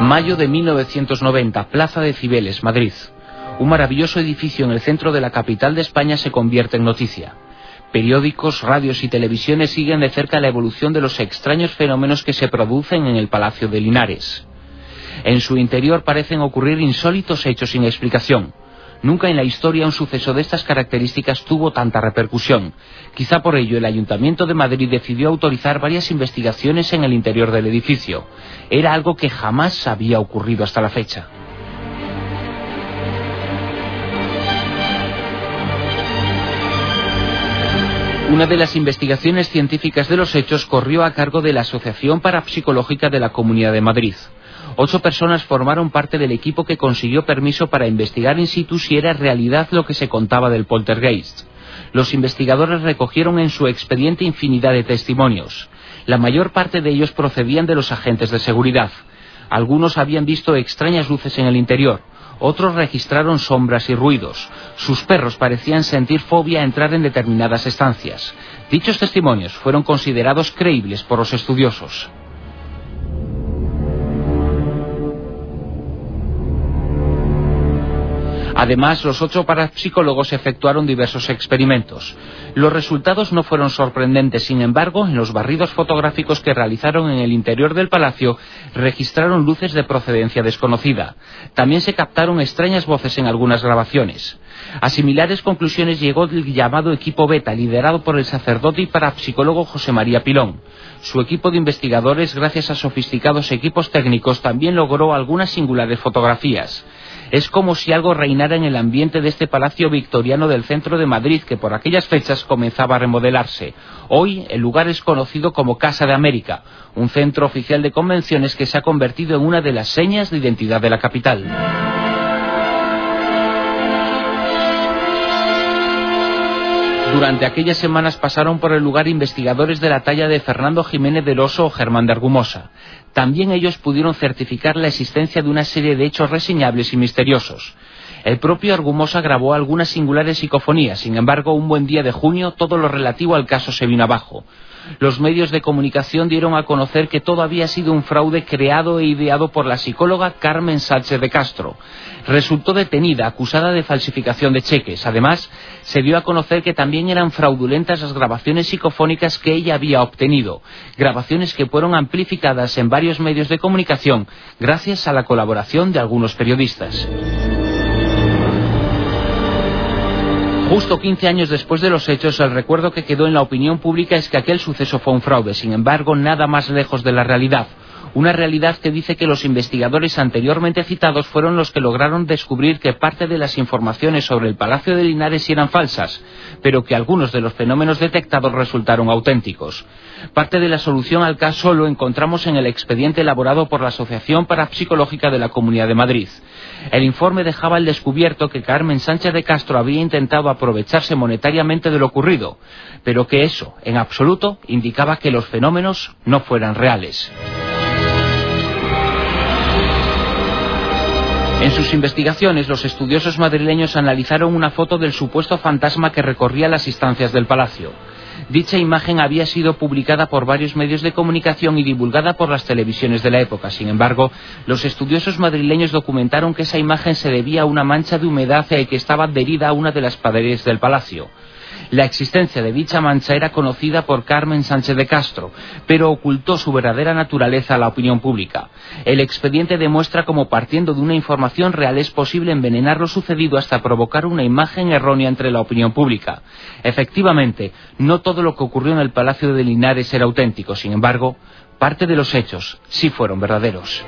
Mayo de 1990, Plaza de Cibeles, Madrid. Un maravilloso edificio en el centro de la capital de España se convierte en noticia. Periódicos, radios y televisiones siguen de cerca la evolución de los extraños fenómenos que se producen en el Palacio de Linares. En su interior parecen ocurrir insólitos hechos sin explicación. Nunca en la historia un suceso de estas características tuvo tanta repercusión. Quizá por ello el Ayuntamiento de Madrid decidió autorizar varias investigaciones en el interior del edificio. Era algo que jamás había ocurrido hasta la fecha. Una de las investigaciones científicas de los hechos corrió a cargo de la Asociación Parapsicológica de la Comunidad de Madrid. Ocho personas formaron parte del equipo que consiguió permiso para investigar in situ si era realidad lo que se contaba del poltergeist. Los investigadores recogieron en su expediente infinidad de testimonios. La mayor parte de ellos procedían de los agentes de seguridad. Algunos habían visto extrañas luces en el interior, otros registraron sombras y ruidos. Sus perros parecían sentir fobia a entrar en determinadas estancias. Dichos testimonios fueron considerados creíbles por los estudiosos. Además, los ocho parapsicólogos efectuaron diversos experimentos. Los resultados no fueron sorprendentes, sin embargo, en los barridos fotográficos que realizaron en el interior del palacio registraron luces de procedencia desconocida. También se captaron extrañas voces en algunas grabaciones. A similares conclusiones llegó el llamado equipo Beta, liderado por el sacerdote y parapsicólogo José María Pilón. Su equipo de investigadores, gracias a sofisticados equipos técnicos, también logró algunas singulares fotografías. Es como si algo reinara en el ambiente de este palacio victoriano del centro de Madrid, que por aquellas fechas comenzaba a remodelarse. Hoy el lugar es conocido como Casa de América, un centro oficial de convenciones que se ha convertido en una de las señas de identidad de la capital. Durante aquellas semanas pasaron por el lugar investigadores de la talla de Fernando Jiménez del Oso o Germán de Argumosa. También ellos pudieron certificar la existencia de una serie de hechos reseñables y misteriosos. El propio Argumosa grabó algunas singulares psicofonías, sin embargo, un buen día de junio todo lo relativo al caso se vino abajo los medios de comunicación dieron a conocer que todo había sido un fraude creado e ideado por la psicóloga Carmen Sánchez de Castro. Resultó detenida, acusada de falsificación de cheques. Además, se dio a conocer que también eran fraudulentas las grabaciones psicofónicas que ella había obtenido, grabaciones que fueron amplificadas en varios medios de comunicación gracias a la colaboración de algunos periodistas. Justo 15 años después de los hechos, el recuerdo que quedó en la opinión pública es que aquel suceso fue un fraude, sin embargo, nada más lejos de la realidad. Una realidad que dice que los investigadores anteriormente citados fueron los que lograron descubrir que parte de las informaciones sobre el Palacio de Linares eran falsas, pero que algunos de los fenómenos detectados resultaron auténticos. Parte de la solución al caso lo encontramos en el expediente elaborado por la Asociación Parapsicológica de la Comunidad de Madrid. El informe dejaba al descubierto que Carmen Sánchez de Castro había intentado aprovecharse monetariamente de lo ocurrido, pero que eso, en absoluto, indicaba que los fenómenos no fueran reales. En sus investigaciones, los estudiosos madrileños analizaron una foto del supuesto fantasma que recorría las instancias del palacio. Dicha imagen había sido publicada por varios medios de comunicación y divulgada por las televisiones de la época. Sin embargo, los estudiosos madrileños documentaron que esa imagen se debía a una mancha de humedad que estaba adherida a una de las paredes del palacio. La existencia de dicha mancha era conocida por Carmen Sánchez de Castro, pero ocultó su verdadera naturaleza a la opinión pública. El expediente demuestra cómo partiendo de una información real es posible envenenar lo sucedido hasta provocar una imagen errónea entre la opinión pública. Efectivamente, no todo lo que ocurrió en el Palacio de Linares era auténtico, sin embargo, parte de los hechos sí fueron verdaderos.